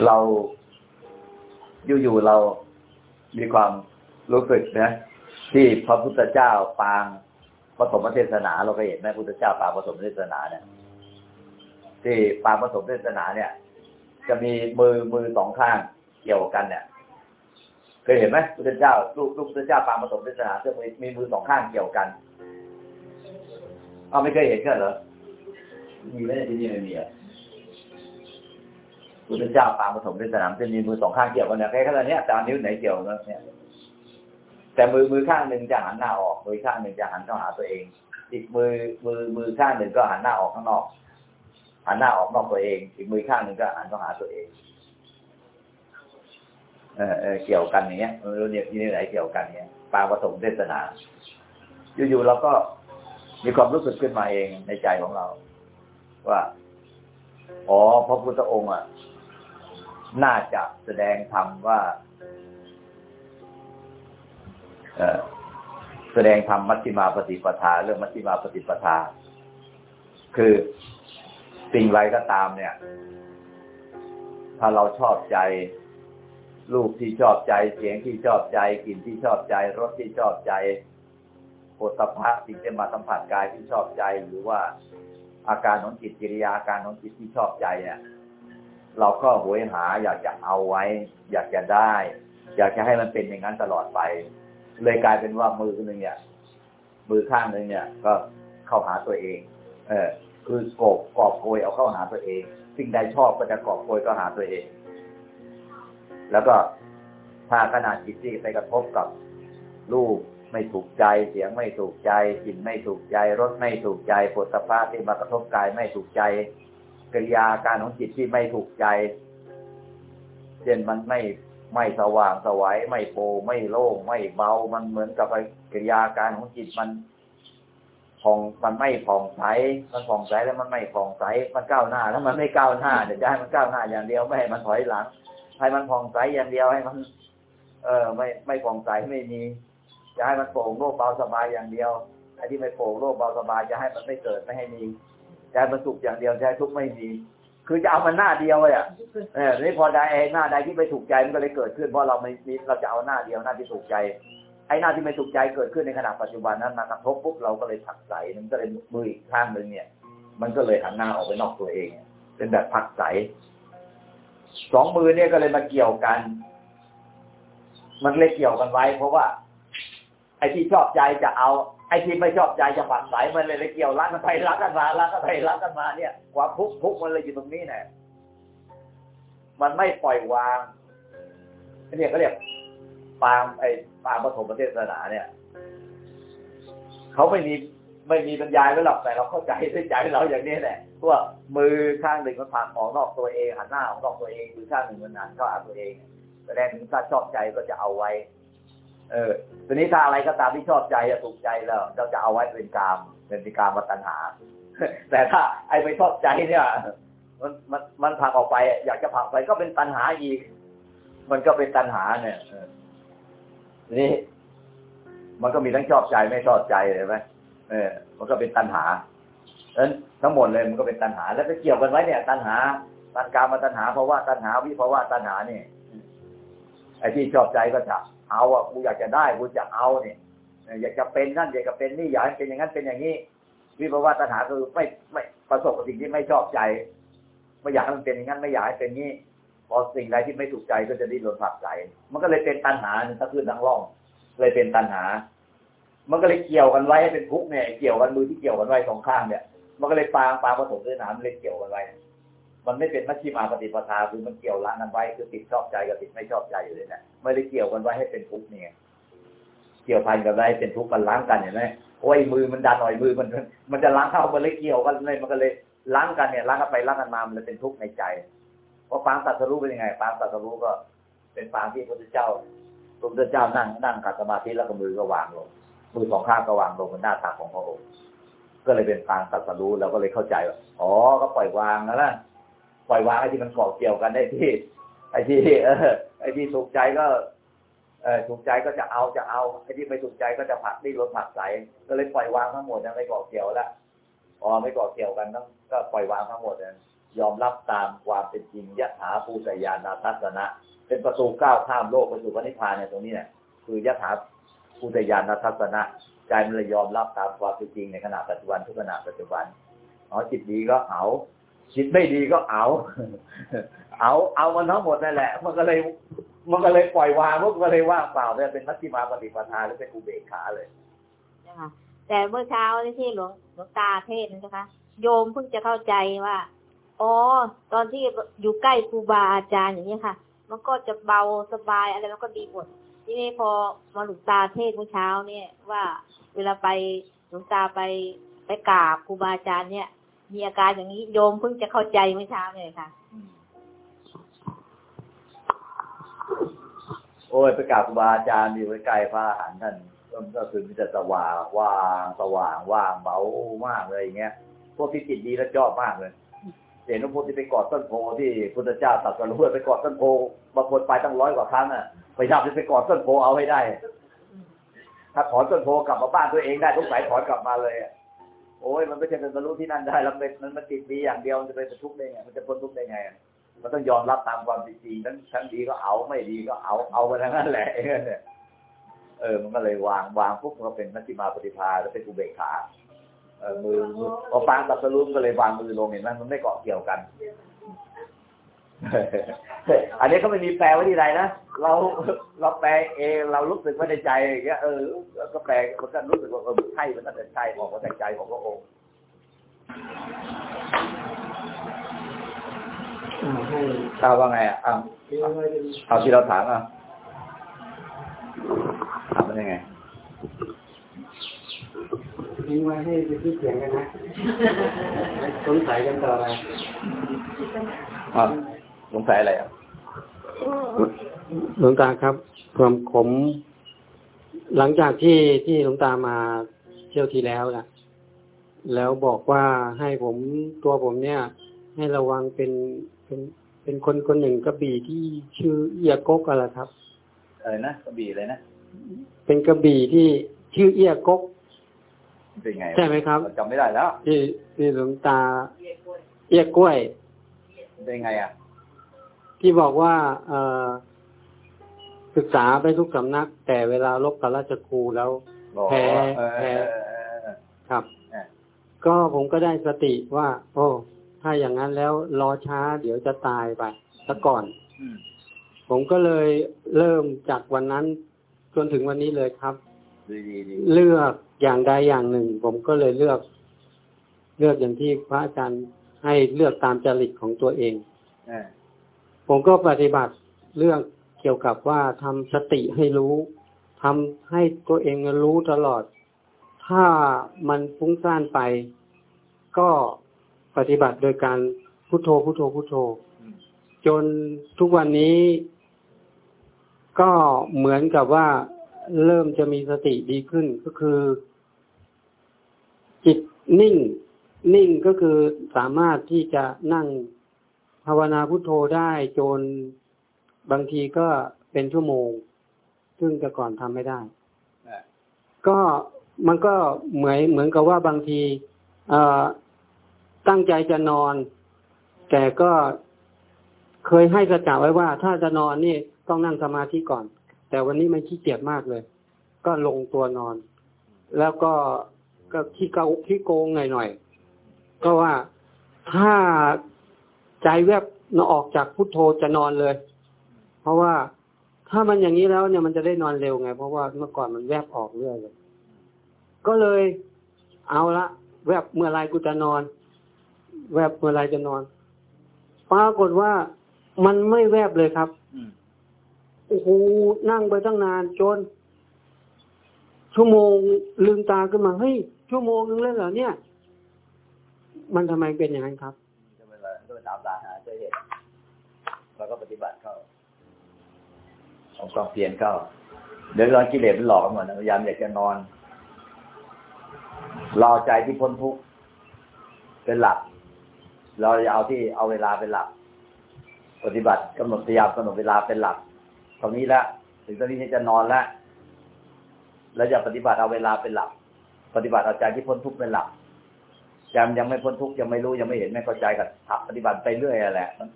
เราอยู่ๆเรามีความรู้สึกนะที่พระพุทธเจ้าปางปฐมเทศนาเราเคยเห็นไหมพุทธเจ้าปางปฐมเทศนาเนี่ยที่ปางปฐมเทศนาเนี่ย จะมีมือมือสองข้างเกี่ยวกันเนี่ยเคยเห็นไหมพุทธเจ้าลูกลูกพุทธเจ้าปางปฐมเทศนาจะมีมีมือสองข้างเกี่ยวกันเอาไม่เคยเห็นกันเหรอมีไหมที่นี่ไม่มีอะพุทธเจ้าปางปฐมในสนามเส้นมีมือสองข้างเกี่ยวกันเนี่ยแค่ขนาดเนี้ยแต่นิ้วไหนเกี่ยวกันเนี่ยแต่มือมือข้างหนึ่งจะหันหน้าออกมือข้างหนึ่งจะหันเข้าหาตัวเอง อีกมือมือมือข้างหนึ่งก็หันหน้าออกข้างนอก หันหน้าออกนอกตัวเอง อีกมือข้างหนึ่งก็หันเข้าหาตัวเอง เออเออเกี่ยวกันอย่างเงี้ยไม่รู้เนี่ยที่นี่ไหนเกี่ยวกันเนี้ยปางผสมเทศนา อยู่ๆเราก็มีความรู้สึกขึ้นมาเองในใจของเรา ว่า อ๋อพระพุทธองค์อะน่าจะแสดงธรรมว่าเออแสดงธรรมมัชฌิมาปฏิปทา เรื่องมัชฌิมาปฏิปทา คือ สิ่งไรก็ตามเนี่ย ถ้าเราชอบใจ รูปที่ชอบใจ เสียงที่ชอบใจ กลิ่นที่ชอบใจ รสที่ชอบใจโผฏฐัพพะสิ่งที่มาสัมผัสกายที่ชอบใจ หรือว่าอาการของจิตกิริยาอาการของจิตที่ชอบใจเนี่ย เราก็โหยหา อยากจะเอาไว้ อยากจะได้ อยากจะให้มันเป็นอย่างนั้นตลอดไป เลยกลายเป็นว่ามือหนึ่งเนี่ยมือข้างหนึ่งเนี่ย ก็เข้าหาตัวเอง เออ คือโกบกอบโกยเอาเข้าหาตัวเอง สิ่งใดชอบก็จะกอบโกยก็หาตัวเอง แล้วก็ถ้าขนาดจิตที่ไปกระทบกับรูปไม่ถูกใจ เสียงไม่ถูกใจกลิ่นไม่ถูกใจรสไม่ถูกใจผฏฐัพพที่มากระทบกายไม่ถูกใจกิริยาการของจิตที่ไม่ถูกใจเช่นมันไม่ไม่สว่างสวัยไม่โปรไม่โล่งไม่เบา มันเหมือนกับกิริยาการของจิตมัน ผ่องมันไม่ผ่องใส มันผ่องใสแล้วมันไม่ผ่องใส มันก้าวหน้าแล้วมันไม่ก้าวหน้าเดี๋ยวจะให้มันก้าวหน้าอย่างเดียวไม่ให้มันถอยหลัง ให้มันผ่องใสอย่างเดียวให้มัน เออไม่ไม่ผ่องใสไม่มี จะให้มันโปร่งโล่งเบาสบายอย่างเดียวไอ้ที่ไม่โปร่งโล่งเบาสบายจะให้มันไม่เกิดไม่ให้มีจะให้มันสุขอย่างเดียวจะให้ทุกข์ไม่มีคือจะเอามันหน้าเดียวเลยอะเออนี่พอได้หน้าใดที่ไม่ถูกใจมันก็เลยเกิดขึ้นเพราะเราไม่มีเราจะเอาหน้าเดียวหน้าที่ถูกใจ ไอ้หน้าที่ไม่ถูกใจเกิดขึ้นในขณะปัจจุบันนั้นมากระทบปุ๊บเราก็เลยผลักใสมันก็เลยมืออีกข้างหนึ่งเนี่ย มันก็เลยหันหน้าออกไปนอกตัวเอง เป็นแบบผลักใสสองมือเนี่ยก็เลยมาเกี่ยวกัน มันเลยเกี่ยวกันไว้ เพราะว่า ไอ้ที่ชอบใจจะเอา ไอ้ที่ไม่ชอบใจจะฝักใสมันเลยเลยเกี่ยวรักกันไปรักกันมารักกันไปรักกันมาเนี่ยความทุกข์ทุกข์มันเลยอยู่ตรงนี้เนี่ยมันไม่ปล่อยวางเนี่ยเขาเรียก ปางไอ้ปางปฐมประเทศนาเนี่ยเขาไม่มีไม่มีบรรยายไว้หรอกแต่เราเข้าใจด้วยใจเราอย่างนี้แหละว่ามือข้างหนึ่งมันผักออกนอกตัวเองหันหน้าออกนอกตัวเองมือข้างหนึ่งมันหันเข้าหาตัวเองแสดงถึงถ้าชอบใจก็จะเอาไว้ เออทีนี้ถ้าอะไรก็ตามที่ชอบใจจะถูกใจแล้วเราจะเอาไว้เป็นกามเป็นกามมาตัญหา แต่ถ้าไอ้ไปชอบใจเนี่ยมันมันมันผักออกไป อยากจะผักไปก็เป็นตัญหาอีก มันก็เป็นตัญหาเนี่ย นี้มันก็มีทั้งชอบใจไม่ชอบใจเห็นไหมเออ มันก็เป็นตัญหาเออทั้งหมดเลยมันก็เป็นตัญหา แล้วไปเกี่ยวกันไว้เนี่ย ตัญหาตัณกามมาตัญหาเพราะว่าตัญหาวิภาวะตัญหาเนี่ยไอ้ที่ชอบใจก็จะเอาอะกูอยากจะได้กูจะเอาเนี่ยอยากจะเป็นนั่นอยากจะเป็นนี่อยากให้เป็นอย่างนั้นเป็นอย่างนี้ วิภาวะตัณหาคือไม่ไม่ประสบกับสิ่งที่ไม่ชอบใจ ไม่อยากให้มันเป็นอย่างนั้นไม่อยากให้เป็นนี้ พอสิ่งใดที่ไม่ถูกใจก็จะดิ้นรนผลักใสมันก็เลยเป็นตัณหาทั้งขึ้นทั้งล่อง เลยเป็นตัณหา มันก็เลยเกี่ยวกันไว้ให้เป็นทุกข์เนี่ยเกี่ยวกันมือที่เกี่ยวกันไว้สองข้างเนี่ย มันก็เลยปางปางผสมด้วยน้ำเลยเกี่ยวกันไว้ มันไม่เป็นมัชฌิมาปฏิปทาคือมันเกี่ยวละกันไว้คือติดชอบใจกับติดไม่ชอบใจอยู่เลยนะไม่ได้เกี่ยวกันไว้ให้เป็นทุกข์เนี่ย เกี่ยวพันกันไว้เป็นทุกข์กันล้างกันเห็นไหมโอ้ยมือมันดันหน่อยมือมันมันจะล้างเข้ามันเลยเกี่ยวกันเลยมันก็เลยล้างกันเนี่ยล้างกันไปล้างกันมามันเลยเป็นทุกข์ในใจ เพราะปางตัดสรู้เป็นยังไงปางตัดสรู้ก็ เป็นปางที่พระพุทธเจ้าพระพุทธเจ้านั่งนั่งขัดสมาธิแล้วก็มือก็วางลงมือสองข้างก็วางลงบนหน้าตักของพระองค์ก็เลยเป็นปางตัดสรู้แล้วก็เลยเข้าใจว่าอ๋อก็ปล่อยวางแล้วนะปล่อยวางไอ้ที่มันเกาะเกี่ยวกันได้ที่ ไอ้ที่เออไอ้ที่ถูกใจก็เออถูกใจก็จะเอาจะเอาไอ้ที่ไม่ถูกใจก็จะผักดิ้นรนผลักใสก็เลยปล่อยวางทั้งหมดนะไม่เกาะเกี่ยวล้วพอไม่เกาะเกี่ยวกันต้องก็ปล่อยวางทั้งหมดนะ ยอมรับตามความเป็นจริงยะถาภูสยานาทัศนะ เป็นประตูก้าวข้ามโลกไปสู่พระนิพพานเนี่ยตรงนี้เนี่ยคือยะถาภูสยานาทัศนะใจมันเลยยอมรับตามความเป็นจริงในขณะปัจจุบันทุกขณะปัจจุบันอ๋อจิตดีก็เอาจิตไม่ดีก็เอา เอาเอามันทั้งหมดนั่นแหละ มันก็เลยมันก็เลยปล่อยวางมันก็เลยว่างเปล่าเนี่ยเป็นมัชฌิมาปฏิปทาหรือเป็นอุเบกขาเลยแต่เมื่อเช้าที่หลวงหลวงตาเทศนะคะ โยมเพิ่งจะเข้าใจว่า อ๋อ ตอนที่อยู่ใกล้ครูบาอาจารย์อย่างนี้ยค่ะ มันก็จะเบาสบายอะไรมันก็ดีหมดทีนี้พอมาหลวงตาเทศเมื่อเช้าเนี่ย ว่าเวลาไปหลวงตาไปไปกราบครูบาอาจารย์เนี่ย มีอาการอย่างนี้โยมเพิ่งจะเข้าใจเมื่อเช้าเนี่ยค่ะ โอ้ยไปกราบครูบาอาจารย์อยู่ใกล้พระอรหันต์ท่านก็ก็คือมีแต่สว่างว่างสว่างว่างเบามากเลยอย่างเงี้ยพวกที่จิตดีแล้วชอบมากเลย เห็นว่าพวกที่ไปกอดต้นโพที่พุทธเจ้าตรัสรู้ไปกอดต้นโพบางคนไปตั้งร้อยกว่าครั้งอะพยายามจะไปกอดต้นโพเอาให้ได้ ถ้าถอนต้นโพกลับมาบ้านตัวเองได้ทุกสายถอนกลับมาเลยอะโอ้ยมันไม่ใช่เป็นบรรลุที่นั่นได้แล้วเป็นมันมันติดดีอย่างเดียวมันจะไปทุกข์ได้ไงมันจะพ้นทุกข์ได้ไงมันต้องยอมรับตามความจริงทั้งทั้งดีก็เอาไม่ดีก็เอาเอาไปทั้งนั้นแหละเออมันก็เลยวางวางปุ๊บมันก็เป็นมัชฌิมาปฏิภาแล้วเป็นอุเบกขา มือมือพอปางตัดสรุปก็เลยวางมือลงเห็นไหมมันไม่เกาะเกี่ยวกัน อันนี้ก็ไม่มีแปลไว้ที่ใดนะเราเราแปลเองเรารู้สึกว่าในใจอย่างเงี้ยเออก็แปลมันก็รู้สึกว่าเออใช่มันน่าจะใช่ออกมาจากใจของพระองค์อ่าให้ทราบว่าไงอะอ้าวที่ว่าจะเอาที่เราถามอะถามมันยังไง ทิ้งไว้ให้ไปที่เสียงกันนะสงสัยกันต่อไปอะสงสัยอะไรอะหลวงตาครับผมผมหลังจากที่ที่หลวงตามาเที่ยวที่แล้วนะแล้วบอกว่าให้ผมตัวผมเนี่ย ให้ระวังเป็นเป็นเป็นคนคนหนึ่งกระบี่ที่ชื่อเอียกกอะไรครับอะไรนะกระบี่เลยนะ เป็นกระบี่ที่ชื่อเอียกกมัน เป็นไงใช่ไหมครับจำไม่ได้แล้วที่ที่หลวงตาเอียกล้วยมันเป็นไงอะ ที่บอกว่าเออศึกษาไปทุกสำนัก แต่เวลาลบกับราชครูแล้วบอกแพ้เออแพ้เออเออเออครับเออก็ผมก็ได้สติว่า โอ้ ถ้าอย่างนั้นแล้วรอช้า เดี๋ยวจะตายไปซะก่อนอืมผมก็เลยเริ่มจากวันนั้นจนถึงวันนี้เลยครับดีดีดี เลือกอย่างใดอย่างหนึ่ง ผมก็เลยเลือก เลือกอย่างที่พระอาจารย์ให้เลือกตามจริตของตัวเองเออผมก็ปฏิบัติเรื่องเกี่ยวกับว่าทำสติให้รู้ทำให้ตัวเองรู้ตลอด ถ้ามันฟุ้งซ่านไป ก็ปฏิบัติโดยการพุโทโธพุโทโธพุโทโธอืมจนทุกวันนี้ ก็เหมือนกับว่า เริ่มจะมีสติดีขึ้นก็คือ จิตนิ่ง นิ่งก็คือสามารถที่จะนั่งภาวนาพุทโธได้จนบางทีก็เป็นชั่วโมง ซึ่งแต่ก่อนทำไม่ได้ ก็มันก็เหมือนเหมือนกับว่าบางทีตั้งใจจะนอน แต่ก็เคยให้กระจาไว้ว่า ถ้าจะนอนนี่ต้องนั่งสมาธิก่อน แต่วันนี้มันขี้เกียจมากเลย ก็ลงตัวนอน แล้วก็ก็ขี้เกาขี้โกงหน่อยๆก็ว่าถ้าใจแวบนออกจากพุทโธจะนอนเลย เพราะว่าถ้ามันอย่างนี้แล้วเนี่ยมันจะได้นอนเร็วไง เพราะว่าเมื่อก่อนมันแวบออกเรื่อยเลย ก็เลยเอาละแวบเมื่อไรกูจะนอน แวบเมื่อไรจะนอนปรากฏว่ามันไม่แวบเลยครับ โอ้โหนั่งไปตั้งนานจน ชั่วโมงลืมตาขึ้นมาเฮ้ยชั่วโมงนึงแล้วเหรอเนี่ย มันทำไมเป็นอย่างนั้นครับจะไปเลยก็ไปตามตาหาเจอเหตุแล้วก็ปฏิบัติเข้าเอาความเพียรเข้าเดี๋ยวตอนกิเลสมันหลอกกันหมดนพยายามอยากจะนอนเรอาใจที่พ้นทุกข์เป็นหลัก เราจะเอาที่เอาเวลาเป็นหลัก ปฏิบัติกำหนดพยายามกำหนดเวลาเป็นหลัก ตรงนี้แล้วถึงตอนนี้จะนอนแล้วแล้วจะปฏิบัติเอาเวลาเป็นหลัก ปฏิบัติเอาใจที่พ้นทุกข์เป็นหลักจำยังไม่พ้นทุกข์ยังไม่รู้ยังไม่เห็นไม่เข้าใจกับถักปฏิบัติไปเรื่อยอะแหละมัน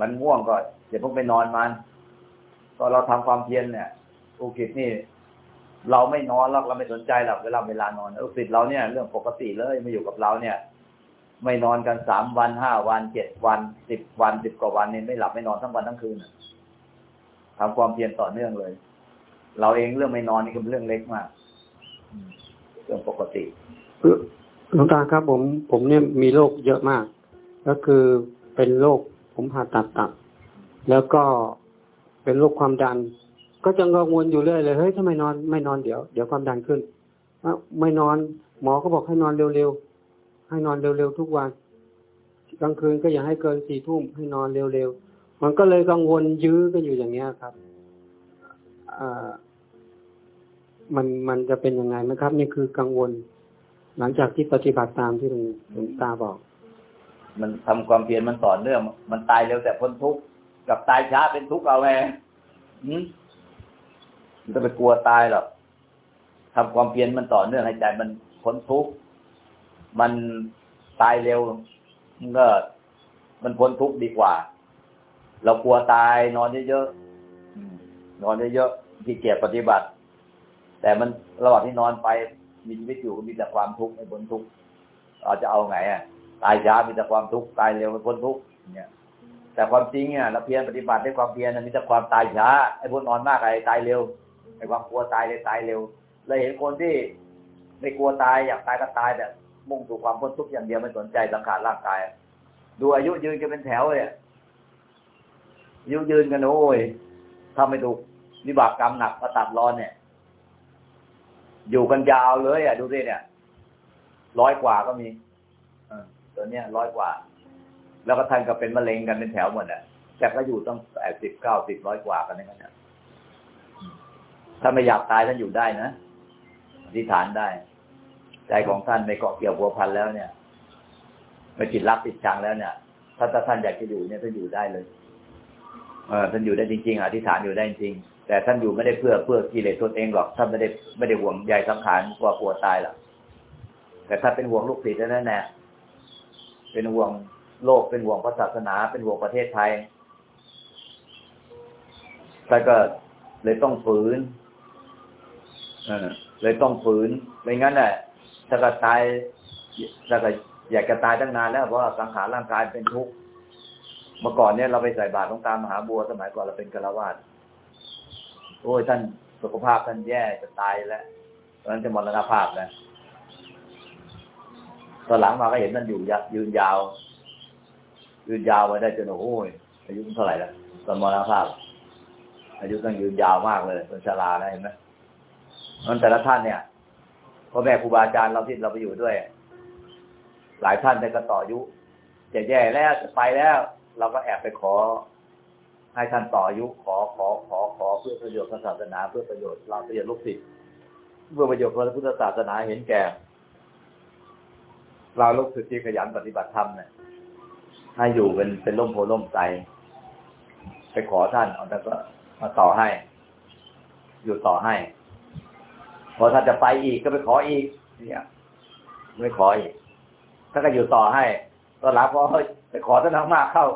มันง่วงก็เดี๋ยวพวกไปนอนมัน ก็เราทำความเพียรเนี่ยอุกิจนี่ เราไม่นอนหรอกเราไม่สนใจหรอกเวลาเวลานอนอุกิจเราเนี่ยเรื่องปกติเลยมาอยู่กับเราเนี่ย ไม่นอนกันสามวันห้าวันเจ็ดวันสิบวันสิบกว่าวันนี่ไม่หลับไม่นอนทั้งวันทั้งคืนน่ะ ทำความเพียรต่อเนื่องเลย เราเองเรื่องไม่นอนนี่ก็เป็นเรื่องเล็กมากเรื่องปกติหลวงตาครับ ผมผมเนี่ยมีโรคเยอะมาก ก็คือเป็นโรคผมผ่าตัดตับแล้วก็เป็นโรคความดัน ก็จะกังวลอยู่เรื่อยเลยเฮ้ยทำไมนอนไม่นอนเดี๋ยวเดี๋ยวความดันขึ้นเอ้าไม่นอน หมอก็บอกให้นอนเร็วๆให้นอนเร็วๆทุกวันกลางคืนก็อย่าให้เกินสี่ทุ่มให้นอนเร็วๆ มันก็เลยกังวลยื้อกันอยู่อย่างเงี้ยครับอมันมันจะเป็นยังไงไหมครับ นี่คือกังวล หลังจากที่ปฏิบัติตามที่หลวงตาบอก มันทำความเพียรมันต่อเนื่องมันตายเร็วแต่พ้นทุกข์กับตายช้าเป็นทุกข์เอาไงมันจะไปกลัวตายหรอกทำความเพียรมันต่อเนื่องให้ใจมันพ้นทุกข์มันตายเร็วมันก็มันพ้นทุกข์ดีกว่า เรากลัวตายนอนเยอะๆอืมนอนเยอะๆที่เกียจปฏิบัติ แต่มันระหว่างที่นอนไปมีชีวิตอยู่ก็มีแต่ความทุกข์ไม่พ้นทุกข์เราจะเอาไงอะตายช้ามีแต่ความทุกข์ตายเร็วไม่พ้นทุกข์เนี่ยแต่ความจริงเนี่ยเราเพียรปฏิบัติด้วยความเพียรนะมีแต่ความตายช้าไอ้พวกนอนมากไอ้ตายเร็วไอ้ความกลัวตายเลยตายเร็วเลยเห็นคนที่ไม่กลัวตายอยากตายก็ตายแต่มุ่งสู่ความพ้นทุกข์อย่างเดียวไม่สนใจสังขารร่างกาย ดูอายุยืนกันเป็นแถวเลย อะอายุยืนกันโอ้ยถ้าไม่ถูกวิบากกรรมหนักมาตัดร้อนเนี่ย อยู่กันยาวเลยอะดูสิเนี่ยร้อยกว่าก็มีอตัวเนี้ยร้อยกว่า แล้วก็ท่านก็เป็นมะเร็งกันเป็นแถวหมดอะแต่ก็อยู่ต้องแปดสิบเก้าสิบร้อยกว่ากันนั่นนะอืมถ้าไม่อยากตายท่านอยู่ได้นะอธิษฐานได้ ใจของท่านไม่เกาะเกี่ยวพัวพันแล้วเนี่ยไม่ติดรักติดชังแล้วเนี่ยถ้าถ้าท่านอยากจะอยู่เนี่ยท่านอยู่ได้เลย ท่านอยู่ได้จริงๆอธิษฐานอยู่ได้จริง แต่ท่านอยู่ไม่ได้เพื่อเพื่อกิเลสตนเองหรอกท่านไม่ได้ไม่ได้ห่วงใยสังขารกลัวกลัวตายหรอกแต่ถ้าเป็นห่วงลูกศิษย์นั่นแหละเป็นห่วงโลกเป็นห่วงพระศาสนา เป็นห่วงประเทศไทยท่านก็เลยต้องฝืนเออเลยต้องฝืนไม่งั้นน่ะถ้าก็ตายถ้าก็อยากจะตายตั้งนานแล้วเพราะว่าสังขารร่างกายเป็นทุกข์ เมื่อก่อนเนี่ยเราไปใส่บาตรหลวงตามหาบัวสมัยก่อนเราเป็นฆราวาสโอ้ยท่านสุขภาพท่านแย่จะตายแล้วตอนนั้นจะมรณภาพแล้วตอนหลังมาก็เห็นท่านอยู่ยืนยาว ยืนยาวไว้ได้จนโอ้ยอายุเท่าไหร่แล้วตอนมรณภาพ อายุต้องยืนยาวมากเลยเป็นชราแล้วเห็นไหมมันแต่ละท่านเนี่ยพ่อแม่ครูบาอาจารย์เราที่เราไปอยู่ด้วย หลายท่านได้ก็ต่ออายุจะแย่แล้วจะไปแล้ว เราก็แอบไปขอ ให้ท่านต่ออายุขอขอขอขอเพื่อประโยชน์ศาสนา เพื่อประโยชน์เราประโยชน์ลูกศิษย์เพื่อประโยชน์พระพุทธศาสนาเห็นแก่ เราลูกศิษย์ที่ขยันปฏิบัติธรรมเนี่ยให้อยู่เป็นเป็นร่มโพล่มใจไปขอท่านเอาแล้วก็มาต่อให้ อยู่ต่อให้พอท่านจะไปอีกก็ไปขออีก เนี่ย ไม่ขออีกท่านก็อยู่ต่อให้ตอนหลังพอไปขอท่านมากเข้า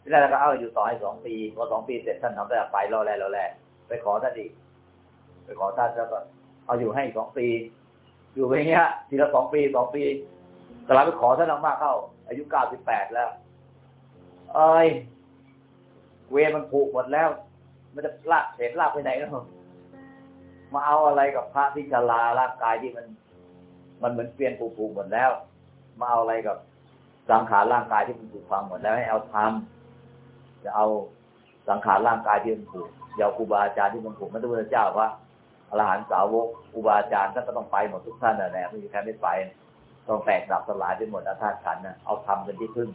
ที่แรกก็เอาอยู่ต่อให้สองปีพอสองปีเสร็จท่านทำได้ไปรอแลรอแลไปขอท่านอีกไปขอท่านแล้วก็ เอาอยู่ให้สองปี อยู่ไปอย่างเงี้ยทีละสองปีสองปีแต่เราไปขอท่านมากๆเข้า อายุเก้าสิบแปดแล้ว เอ้ยเวมันผูกหมดแล้ว มันจะลากเศษลากไปไหนแล้วมาเอาอะไรกับพระที่ชราร่างกายที่มัน มันเหมือนเปลี่ยนผูกผูกหมดแล้ว มาเอาอะไรกับสังขารร่างกายที่มันถูกฟังหมดแล้วให้เอาทำ จะเอาสังขารร่างกายที่มันถูกยาเอาครูบาอาจารย์ที่มันถูกมันต้องพระเจ้าว่าอรหันต์สาวกครูบาอาจารย์ท่านก็ต้องไปหมดทุกท่านน่ะแน่ไม่มีใครไม่ไปต้องแตกดับสลายไปหมดอาธาตุขันนะเอาทำเป็นที่พึ่ง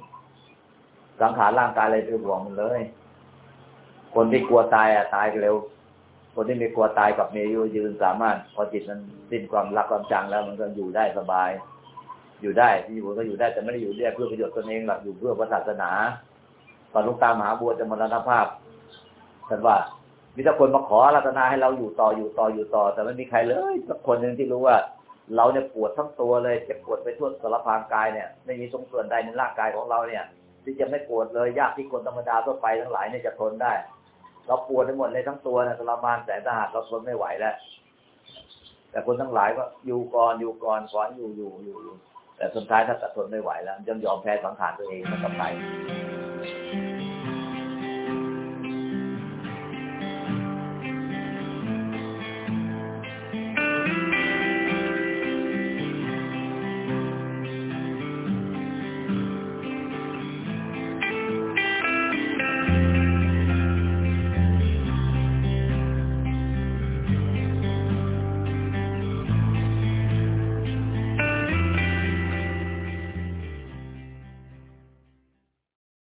สังขารร่างกายอะไรไปห่วงมันเลย คนที่กลัวตายอะตายเร็ว คนที่ไม่กลัวตายกับเมยุยืนสามารถ พอจิตมันสิ้นความรักความจังแล้ว มันก็อยู่ได้สบาย อยู่ได้ที่อยู่ก็อยู่ได้แต่ไม่ได้อยู่ได้เพื่อประโยชน์ตนเองหรอกอยู่เพื่อพระศาสนา ตอนลูกตามหาบัวจะมรณภาพท่านว่ามีแต่คนมาขอรัตนาให้เราอยู่ต่ออยู่ต่ออยู่ต่อ แต่ไม่มีใครเลยสักคนหนึ่งที่รู้ว่า เราเนี่ยปวดทั้งตัวเลยเจ็บปวดไปทั่วสารพางกายเนี่ยไม่มีตรงส่วนใดในร่างกายของเราเนี่ย ที่จะไม่ปวดเลยยากที่คนธรรมดาทั่วไปทั้งหลายเนี่ยจะทนได้ เราปวดไปหมดเลยทั้งตัวเนี่ยทรมานแสนสาหัสเราทนไม่ไหวแล้วแต่คนทั้งหลายก็อยู่ก่อนอยู่ก่อนก่อนอยู่อยู่อยู่อยู่ แต่สุดท้ายถ้าตัดทนไม่ไหวแล้วย่อมยอมแพ้สังขารตัวเองมันก็ไป